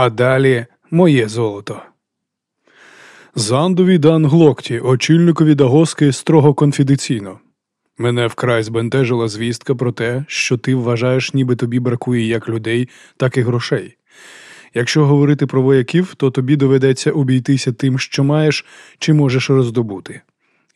А далі моє золото. Зандові дан глокті, очільникові Дагоски строго конфіденційно. Мене вкрай збентежила звістка про те, що ти вважаєш, ніби тобі бракує як людей, так і грошей. Якщо говорити про вояків, то тобі доведеться обійтися тим, що маєш чи можеш роздобути.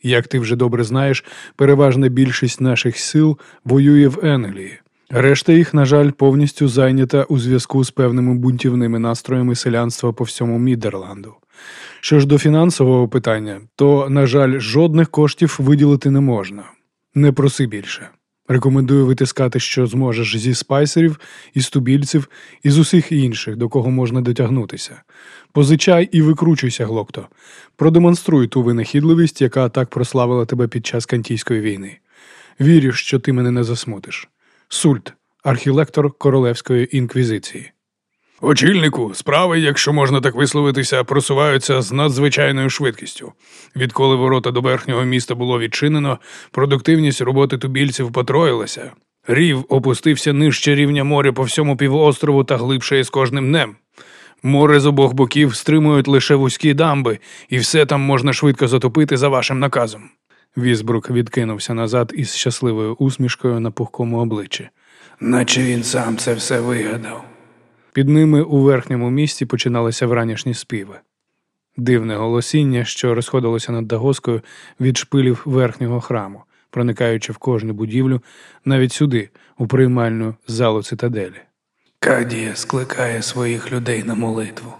Як ти вже добре знаєш, переважна більшість наших сил воює в Енглії. Решта їх, на жаль, повністю зайнята у зв'язку з певними бунтівними настроями селянства по всьому Мідерланду. Що ж до фінансового питання, то, на жаль, жодних коштів виділити не можна. Не проси більше. Рекомендую витискати, що зможеш зі спайсерів, із тубільців і з усіх інших, до кого можна дотягнутися. Позичай і викручуйся, глокто. Продемонструй ту винахідливість, яка так прославила тебе під час Кантійської війни. Вірю, що ти мене не засмутиш. Сульт, архілектор Королевської інквізиції. Очільнику, справи, якщо можна так висловитися, просуваються з надзвичайною швидкістю. Відколи ворота до верхнього міста було відчинено, продуктивність роботи тубільців потроїлася. Рів опустився нижче рівня моря по всьому півострову та глибше з кожним днем. Море з обох боків стримують лише вузькі дамби, і все там можна швидко затопити за вашим наказом. Візбрук відкинувся назад із щасливою усмішкою на пухкому обличчі. Наче він сам це все вигадав. Під ними у верхньому місті починалися вранішні співи. Дивне голосіння, що розходилося над Дагоскою від шпилів верхнього храму, проникаючи в кожну будівлю, навіть сюди, у приймальну залу цитаделі. Кадія скликає своїх людей на молитву.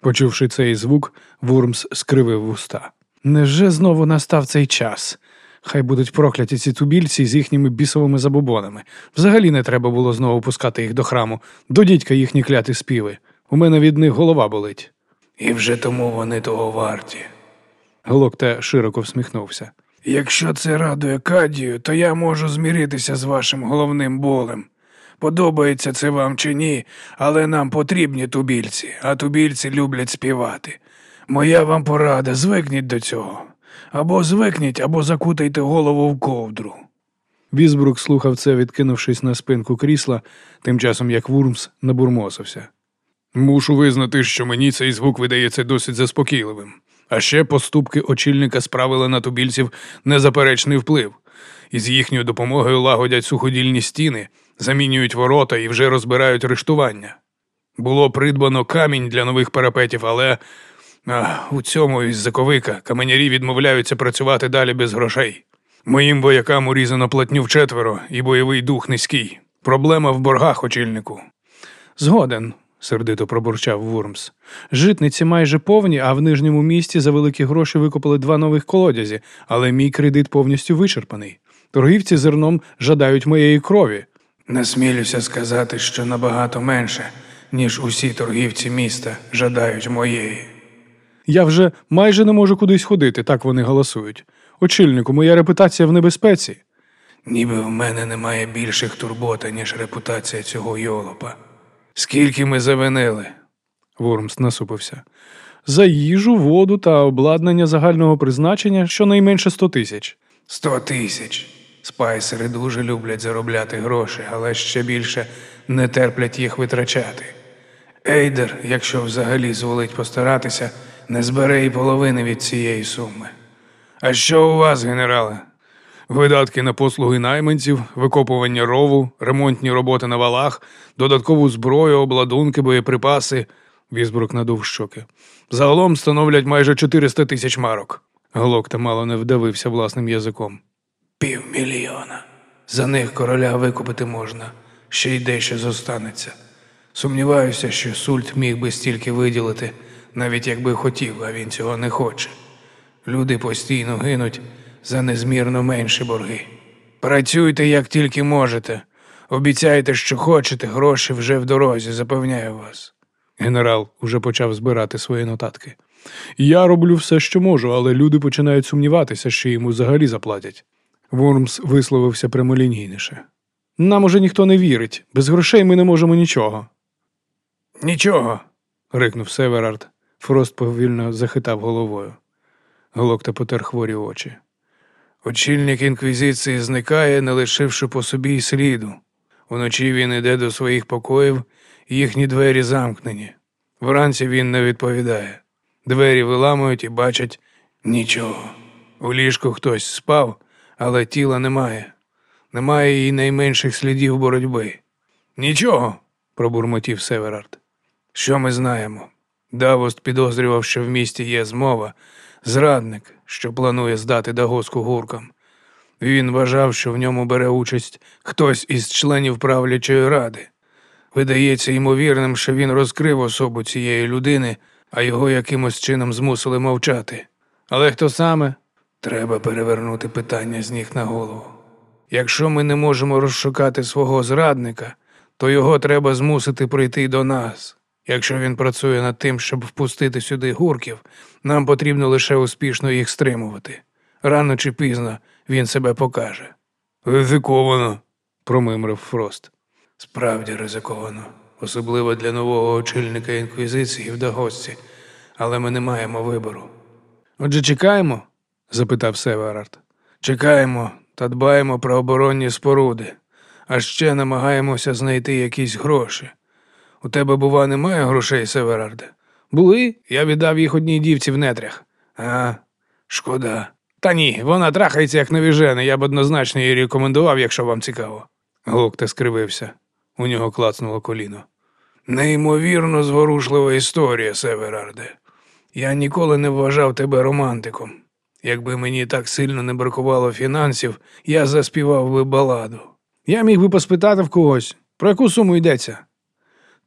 Почувши цей звук, Вурмс скривив вуста. Невже знову настав цей час? Хай будуть прокляті ці тубільці з їхніми бісовими забобонами. Взагалі не треба було знову пускати їх до храму, до дідька їхні кляті співи. У мене від них голова болить. І вже тому вони того варті. Глокта широко всміхнувся. Якщо це радує Кадію, то я можу зміритися з вашим головним болем. Подобається це вам чи ні, але нам потрібні тубільці, а тубільці люблять співати. Моя вам порада, звикніть до цього. Або звикніть, або закутайте голову в ковдру. Візбрук слухав це, відкинувшись на спинку крісла, тим часом як Вурмс набурмосився. Мушу визнати, що мені цей звук видається досить заспокійливим. А ще поступки очільника справили на тубільців незаперечний вплив, і з їхньою допомогою лагодять суходільні стіни, замінюють ворота і вже розбирають рештування. Було придбано камінь для нових парапетів, але а, у цьому із заковика каменярі відмовляються працювати далі без грошей. Моїм воякам урізано платню вчетверо і бойовий дух низький. Проблема в боргах, очільнику. Згоден, сердито пробурчав Вурмс. Житниці майже повні, а в нижньому місті за великі гроші викопали два нових колодязі, але мій кредит повністю вичерпаний. Торгівці зерном жадають моєї крові. Насмілюся сказати, що набагато менше, ніж усі торгівці міста жадають моєї. Я вже майже не можу кудись ходити, так вони голосують. Очільнику, моя репутація в небезпеці. Ніби в мене немає більших турбота, ніж репутація цього йолопа. Скільки ми завинили? Вормс насупився. За їжу, воду та обладнання загального призначення щонайменше сто тисяч. Сто тисяч. Спайсери дуже люблять заробляти гроші, але ще більше не терплять їх витрачати. Ейдер, якщо взагалі зволить постаратися, не збере і половини від цієї суми. А що у вас, генерале? Видатки на послуги найманців, викопування рову, ремонтні роботи на валах, додаткову зброю, обладунки, боєприпаси. Візбрук надув щоки. Загалом становлять майже 400 тисяч марок. Глокта мало не вдавився власним язиком. Півмільйона. За них короля викупити можна, ще й дещо зостанеться. Сумніваюся, що Сульт міг би стільки виділити, навіть якби хотів, а він цього не хоче. Люди постійно гинуть за незмірно менші борги. Працюйте як тільки можете. Обіцяйте, що хочете, гроші вже в дорозі, запевняю вас. Генерал уже почав збирати свої нотатки. Я роблю все, що можу, але люди починають сумніватися, що йому взагалі заплатять. Вормс висловився прямолінійніше. Нам уже ніхто не вірить. Без грошей ми не можемо нічого. Нічого. рикнув Северард. Фрост повільно захитав головою. Глокта потер хворі очі. Очільник інквізиції зникає, не лишивши по собі й сліду. Уночі він іде до своїх покоїв, їхні двері замкнені. Вранці він не відповідає. Двері виламують і бачать нічого. У ліжку хтось спав, але тіла немає. Немає і найменших слідів боротьби. Нічого, пробурмотів Северард. Що ми знаємо? Давост підозрював, що в місті є змова, зрадник, що планує здати Дагоску гуркам. Він вважав, що в ньому бере участь хтось із членів правлячої ради. Видається ймовірним, що він розкрив особу цієї людини, а його якимось чином змусили мовчати. Але хто саме? Треба перевернути питання з ніг на голову. Якщо ми не можемо розшукати свого зрадника, то його треба змусити прийти до нас. Якщо він працює над тим, щоб впустити сюди гурків, нам потрібно лише успішно їх стримувати. Рано чи пізно він себе покаже. Ризиковано, промимрив Фрост. Справді ризиковано, особливо для нового очільника інквізиції в Дагосці, але ми не маємо вибору. Отже, чекаємо? запитав Северард. Чекаємо та дбаємо про оборонні споруди, а ще намагаємося знайти якісь гроші. У тебе, бува, немає грошей, Северарде? Були, я віддав їх одній дівці в нетрях. А, шкода. Та ні, вона трахається як навіжена, я б однозначно її рекомендував, якщо вам цікаво. Глокта скривився. У нього клацнуло коліно. Неймовірно зворушлива історія, Северарде. Я ніколи не вважав тебе романтиком. Якби мені так сильно не бракувало фінансів, я заспівав би баладу. Я міг би поспитати в когось, про яку суму йдеться?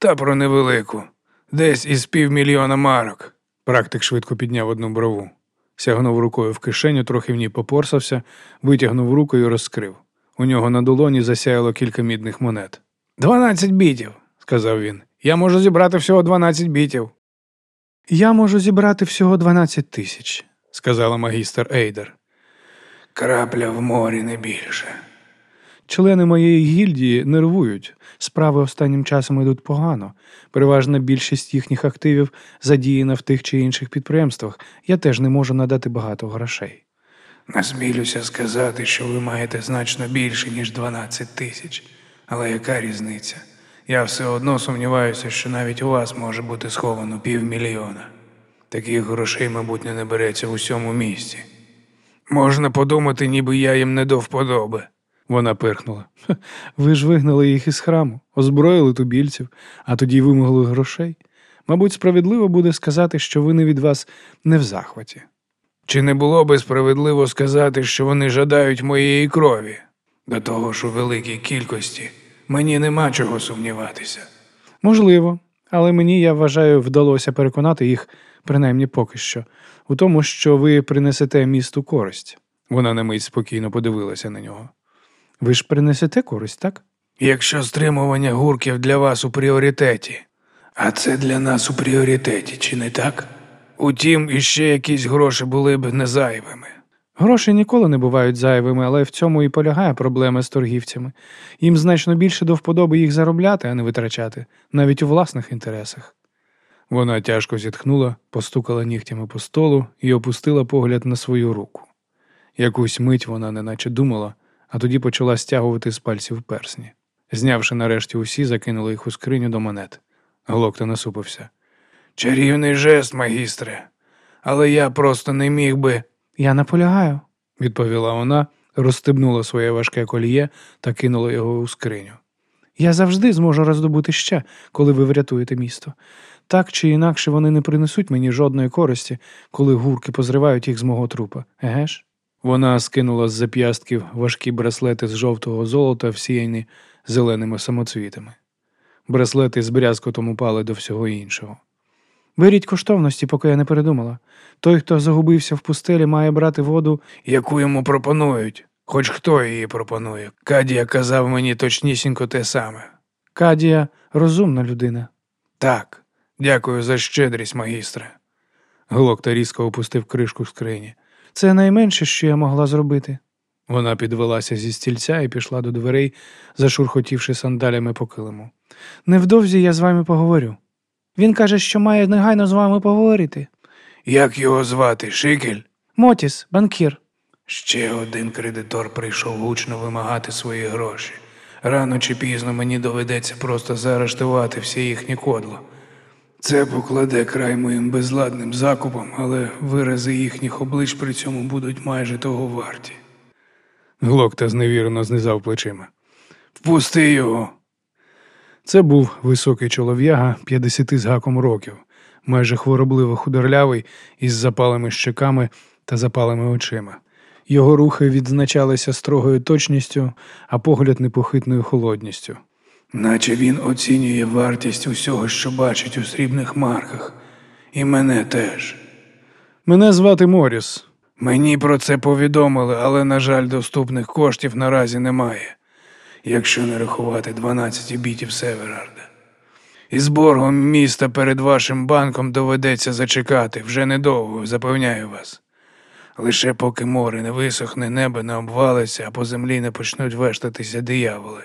Та про невелику, десь із півмільйона марок. Практик швидко підняв одну брову. Сягнув рукою в кишеню, трохи в ній попорсався, витягнув руку і розкрив. У нього на долоні засяяло кілька мідних монет. Дванадцять бітів, сказав він. Я можу зібрати всього дванадцять бітів. Я можу зібрати всього дванадцять тисяч, сказала магістр Ейдер. Крапля в морі не більше. Члени моєї гільдії нервують. Справи останнім часом йдуть погано. Переважна більшість їхніх активів задіяна в тих чи інших підприємствах. Я теж не можу надати багато грошей. Насмілюся сказати, що ви маєте значно більше, ніж 12 тисяч. Але яка різниця? Я все одно сумніваюся, що навіть у вас може бути сховано півмільйона. Таких грошей, мабуть, не набереться в усьому місті. Можна подумати, ніби я їм не до вподоби. Вона пирхнула. Ви ж вигнали їх із храму, озброїли тубільців, а тоді вимогли грошей. Мабуть, справедливо буде сказати, що вони від вас не в захваті. Чи не було би справедливо сказати, що вони жадають моєї крові? До того ж у великій кількості мені нема чого сумніватися. Можливо, але мені, я вважаю, вдалося переконати їх, принаймні поки що, у тому, що ви принесете місту користь. Вона на мить спокійно подивилася на нього. Ви ж принесете користь, так? Якщо стримування гурків для вас у пріоритеті, а це для нас у пріоритеті, чи не так? Утім, іще якісь гроші були б не зайвими. Гроші ніколи не бувають зайвими, але в цьому і полягає проблема з торгівцями. Їм значно більше до вподоби їх заробляти, а не витрачати, навіть у власних інтересах. Вона тяжко зітхнула, постукала нігтями по столу і опустила погляд на свою руку. Якусь мить вона неначе думала, а тоді почала стягувати з пальців персні. Знявши нарешті усі, закинула їх у скриню до монет. Глокта насупився. Чарівний жест, магістре, але я просто не міг би. Я наполягаю, відповіла вона, розстебнула своє важке коліє та кинула його у скриню. Я завжди зможу роздобути ще, коли ви врятуєте місто. Так чи інакше вони не принесуть мені жодної користі, коли гурки позривають їх з мого трупа, еге ж? Вона скинула з зап'ястків важкі браслети з жовтого золота, всіяні зеленими самоцвітами. Браслети з брязкотом упали до всього іншого. Беріть коштовності, поки я не передумала. Той, хто загубився в пустелі, має брати воду. Яку йому пропонують, хоч хто її пропонує. Кадія казав мені точнісінько те саме. Кадія розумна людина. Так, дякую за щедрість, магістре. Глокта різко опустив кришку скрині. Це найменше, що я могла зробити. Вона підвелася зі стільця і пішла до дверей, зашурхотівши сандалями по килиму. Невдовзі я з вами поговорю. Він каже, що має негайно з вами поговорити. Як його звати? Шикель? Мотіс, банкір. Ще один кредитор прийшов гучно вимагати свої гроші. Рано чи пізно мені доведеться просто заарештувати всі їхні кодло. Це покладе край моїм безладним закупам, але вирази їхніх облич при цьому будуть майже того варті. Глокта зневірено знизав плечима. Впусти його. Це був високий чолов'яга 50 з гаком років, майже хворобливо худорлявий, із запалими щеками та запалими очима. Його рухи відзначалися строгою точністю, а погляд непохитною холодністю. Наче він оцінює вартість усього, що бачить у срібних марках. І мене теж. Мене звати Моріс. Мені про це повідомили, але, на жаль, доступних коштів наразі немає, якщо не рахувати 12 бітів Северарда. Із боргом міста перед вашим банком доведеться зачекати вже недовго, запевняю вас. Лише поки море не висохне, небо не обвалиться, а по землі не почнуть вештатися дияволи,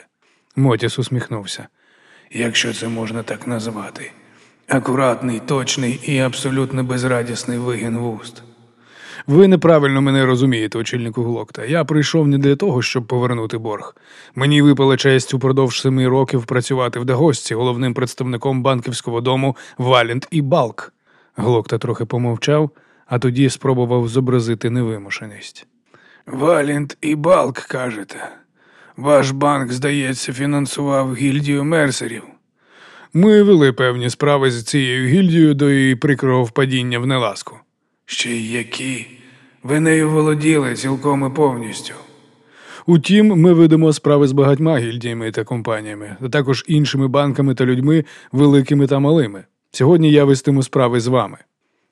Мотіс усміхнувся. якщо це можна так назвати. Акуратний, точний і абсолютно безрадісний вигін вуст. Ви неправильно мене розумієте, очільнику Глокта. Я прийшов не для того, щоб повернути борг. Мені випала честь упродовж семи років працювати в Дагосці, головним представником банківського дому Валент і Балк. Глокта трохи помовчав, а тоді спробував зобразити невимушеність. Валінт і Балк, кажете. Ваш банк, здається, фінансував гільдію мерсерів. Ми вели певні справи з цією гільдією до її прикрого впадіння в неласку. Ще й які? Ви нею володіли цілком і повністю. Утім, ми ведемо справи з багатьма гільдіями та компаніями, а також іншими банками та людьми, великими та малими. Сьогодні я вестиму справи з вами.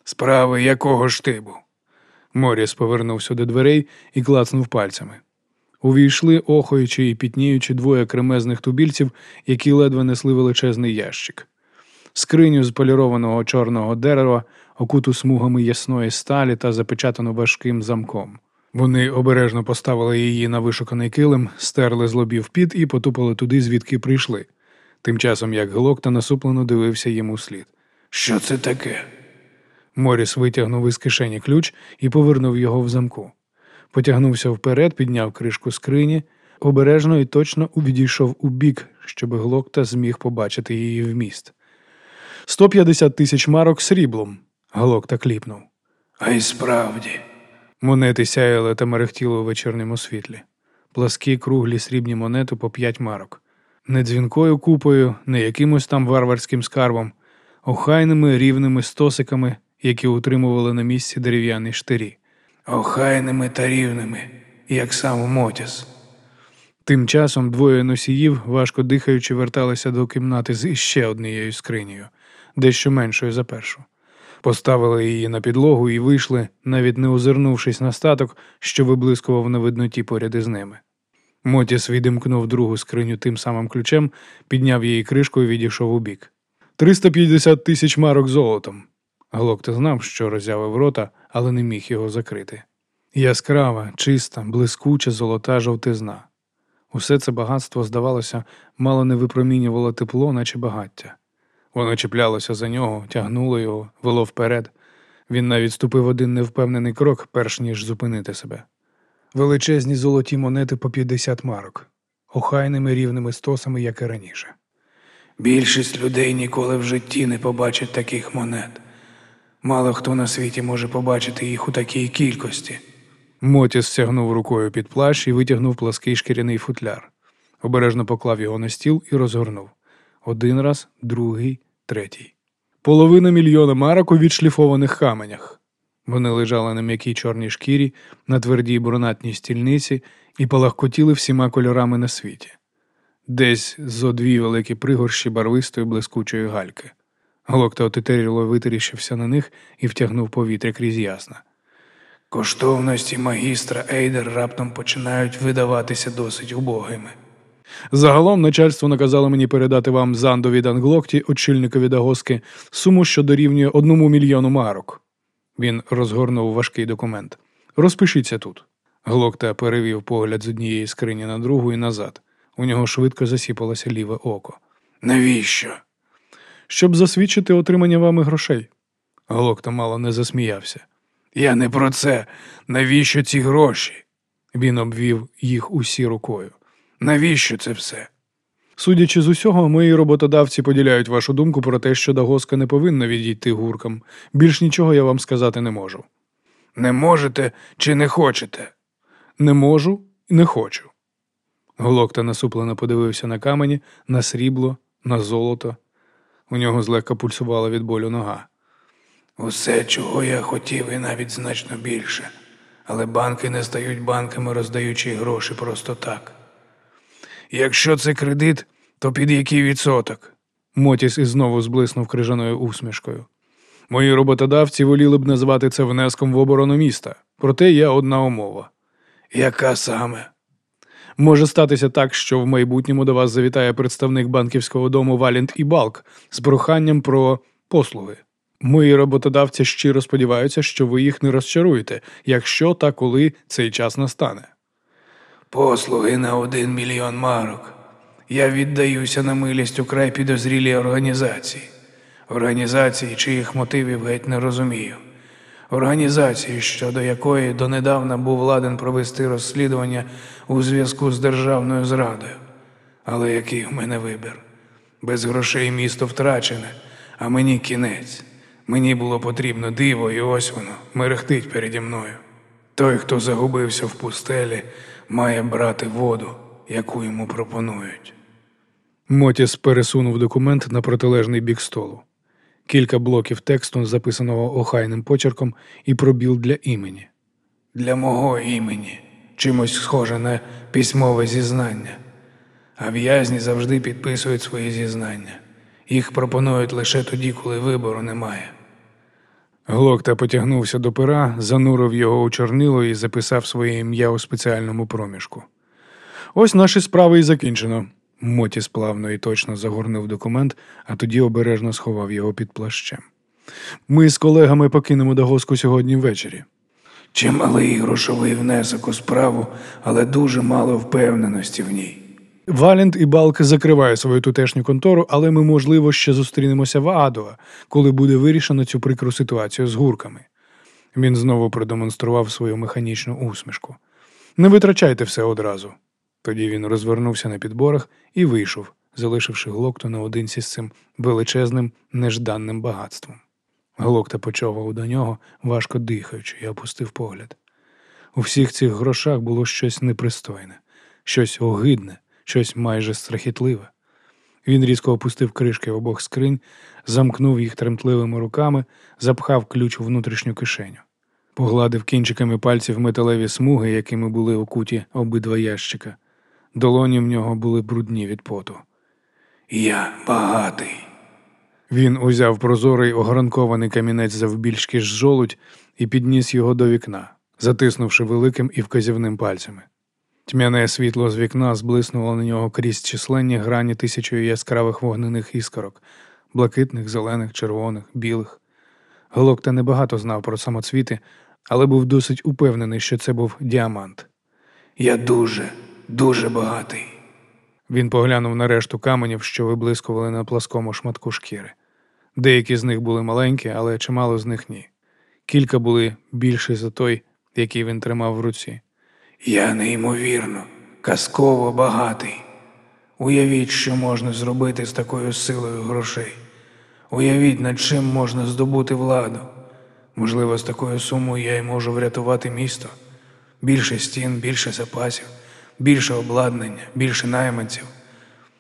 Справи якого ж типу? Моріс повернувся до дверей і клацнув пальцями. Увійшли, охаючи і пітніючи двоє кремезних тубільців, які ледве несли величезний ящик. Скриню з полірованого чорного дерева, окуту смугами ясної сталі та запечатану важким замком. Вони обережно поставили її на вишуканий килим, стерли з лобів під і потупали туди, звідки прийшли. Тим часом як Глокта насуплено дивився йому слід. Що це таке? Моріс витягнув із кишені ключ і повернув його в замку. Потягнувся вперед, підняв кришку скрині, обережно і точно відійшов у бік, щоб Глокта зміг побачити її вміст. 150 тисяч марок сріблом. Глокта кліпнув. А й справді. Монети сяяли та мерехтіли у вечірньому світлі. Пласкі круглі срібні монети по п'ять марок. Не дзвінкою купою, не якимось там варварським скарбом, охайними рівними стосиками, які утримували на місці дерев'яні штирі. Охайними та рівними, як сам Мотіс. Тим часом двоє носіїв, важко дихаючи, верталися до кімнати з іще однією скринею, дещо меншою за першу. Поставили її на підлогу і вийшли, навіть не озирнувшись на статок, що виблискував на видноті поряд із ними. Мотіс відімкнув другу скриню тим самим ключем, підняв її кришку і відійшов у бік. «350 тисяч марок золотом. Глокта знав, що роззявив рота, але не міг його закрити. Яскрава, чиста, блискуча золота жовтизна. Усе це багатство, здавалося, мало не випромінювало тепло, наче багаття. Воно чіплялося за нього, тягнуло його, вело вперед. Він навіть ступив один невпевнений крок, перш ніж зупинити себе. Величезні золоті монети по 50 марок, охайними рівними стосами, як і раніше. Більшість людей ніколи в житті не побачить таких монет. Мало хто на світі може побачити їх у такій кількості. Мотіс стягнув рукою під плащ і витягнув плаский шкіряний футляр. Обережно поклав його на стіл і розгорнув. Один раз, другий, третій. Половина мільйона марок у відшліфованих каменях. Вони лежали на м'якій чорній шкірі, на твердій бронатній стільниці і палахкотіли всіма кольорами на світі. Десь зо дві великі пригорщі барвистої блискучої гальки. Глокта отетеріло витріщився на них і втягнув повітря крізь ясна. Коштовності магістра Ейдер раптом починають видаватися досить убогими. Загалом начальство наказало мені передати вам Зандо від Англокті, очільникові Дагоски, суму, що дорівнює одному мільйону марок. Він розгорнув важкий документ. Розпишіться тут. Глокта перевів погляд з однієї скрині на другу і назад. У нього швидко засіпалося ліве око. Навіщо? Щоб засвідчити отримання вами грошей. Глокта мало не засміявся. Я не про це. Навіщо ці гроші? Він обвів їх усі рукою. Навіщо це все? Судячи з усього, мої роботодавці поділяють вашу думку про те, що Дагоска не повинна відійти гуркам. Більш нічого я вам сказати не можу. Не можете чи не хочете? Не можу і не хочу. Глокта насуплено подивився на камені, на срібло, на золото. У нього злегка пульсувала від болю нога. Усе, чого я хотів, і навіть значно більше. Але банки не стають банками, роздаючи гроші просто так. Якщо це кредит, то під який відсоток? Мотіс із знову зблиснув крижаною усмішкою. Мої роботодавці воліли б назвати це внеском в оборону міста. Проте є одна умова. Яка саме? Може статися так, що в майбутньому до вас завітає представник банківського дому Валент і Балк з проханням про послуги. Мої роботодавці щиро сподіваються, що ви їх не розчаруєте, якщо та коли цей час настане. Послуги на один мільйон марок. Я віддаюся на милість украй підозрілій організації. Організації, чиїх мотивів геть не розумію. Організації, щодо якої донедавна був ладен провести розслідування у зв'язку з державною зрадою. Але який в мене вибір? Без грошей місто втрачене, а мені кінець. Мені було потрібно диво, і ось воно мерехтить переді мною. Той, хто загубився в пустелі, має брати воду, яку йому пропонують. Мотіс пересунув документ на протилежний бік столу. Кілька блоків тексту, записаного охайним почерком, і пробіл для імені. Для мого імені чимось схоже на письмове зізнання. А в'язні завжди підписують свої зізнання. Їх пропонують лише тоді, коли вибору немає. Глокта потягнувся до пера, занурив його у чорнило і записав своє ім'я у спеціальному проміжку. Ось наші справи і закінчено. Мотіс плавно і точно загорнув документ, а тоді обережно сховав його під плащем. Ми з колегами покинемо Дагоску сьогодні ввечері. Чималий грошовий внесок у справу, але дуже мало впевненості в ній. Валент і Балк закриває свою тутешню контору, але ми, можливо, ще зустрінемося в Адуа, коли буде вирішено цю прикру ситуацію з гурками. Він знову продемонстрував свою механічну усмішку. Не витрачайте все одразу. Тоді він розвернувся на підборах і вийшов, залишивши глокту наодинці з цим величезним нежданним багатством. Глокта почовав до нього, важко дихаючи, і опустив погляд. У всіх цих грошах було щось непристойне, щось огидне, щось майже страхітливе. Він різко опустив кришки обох скринь, замкнув їх тремтливими руками, запхав ключ у внутрішню кишеню, погладив кінчиками пальців металеві смуги, якими були окуті обидва ящика. Долоні в нього були брудні від поту. Я багатий. Він узяв прозорий огранкований камінець завбільшки ж жолудь і підніс його до вікна, затиснувши великим і вказівним пальцями. Тьмяне світло з вікна зблиснуло на нього крізь численні грані тисячою яскравих вогнених іскорок блакитних, зелених, червоних, білих. Глокта небагато знав про самоцвіти, але був досить упевнений, що це був діамант. Я дуже, дуже багатий. Він поглянув на решту каменів, що виблискували на пласкому шматку шкіри. Деякі з них були маленькі, але чимало з них ні. Кілька були більші за той, який він тримав в руці. Я неймовірно, казково багатий. Уявіть, що можна зробити з такою силою грошей. Уявіть, над чим можна здобути владу. Можливо, з такою сумою я й можу врятувати місто. Більше стін, більше запасів, більше обладнання, більше найманців.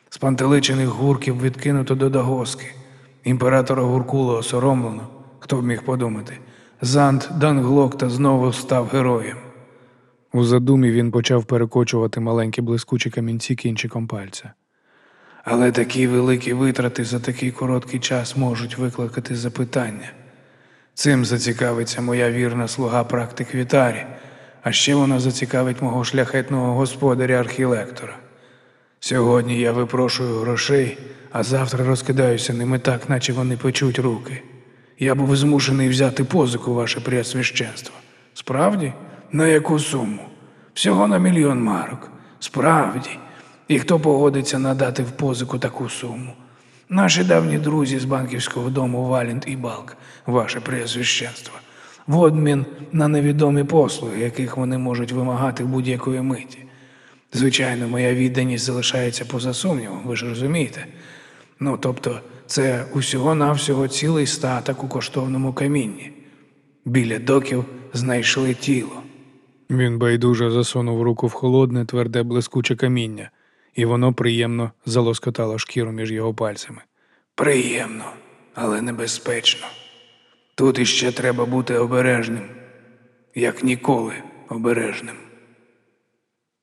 Спантеличених гурків відкинуто до Дагоски. Імператора Гуркула осоромлено, хто б міг подумати. Зант Данглокта знову став героєм. У задумі він почав перекочувати маленькі блискучі камінці кінчиком пальця. Але такі великі витрати за такий короткий час можуть викликати запитання. Цим зацікавиться моя вірна слуга практик Вітарі, а ще вона зацікавить мого шляхетного господаря архілектора. Сьогодні я випрошую грошей, а завтра розкидаюся ними так, наче вони печуть руки. Я був змушений взяти позику, ваше преосвященство. Справді? На яку суму? Всього на мільйон марок. Справді. І хто погодиться надати в позику таку суму? Наші давні друзі з банківського дому Валент і Балк, ваше преосвященство, в обмін на невідомі послуги, яких вони можуть вимагати будь-якої миті. Звичайно, моя відданість залишається поза сумнівом, ви ж розумієте. Ну, тобто, це усього-навсього цілий статок у коштовному камінні. Біля доків знайшли тіло. Він байдуже засунув руку в холодне, тверде, блискуче каміння, і воно приємно залоскотало шкіру між його пальцями. Приємно, але небезпечно. Тут іще треба бути обережним, як ніколи обережним.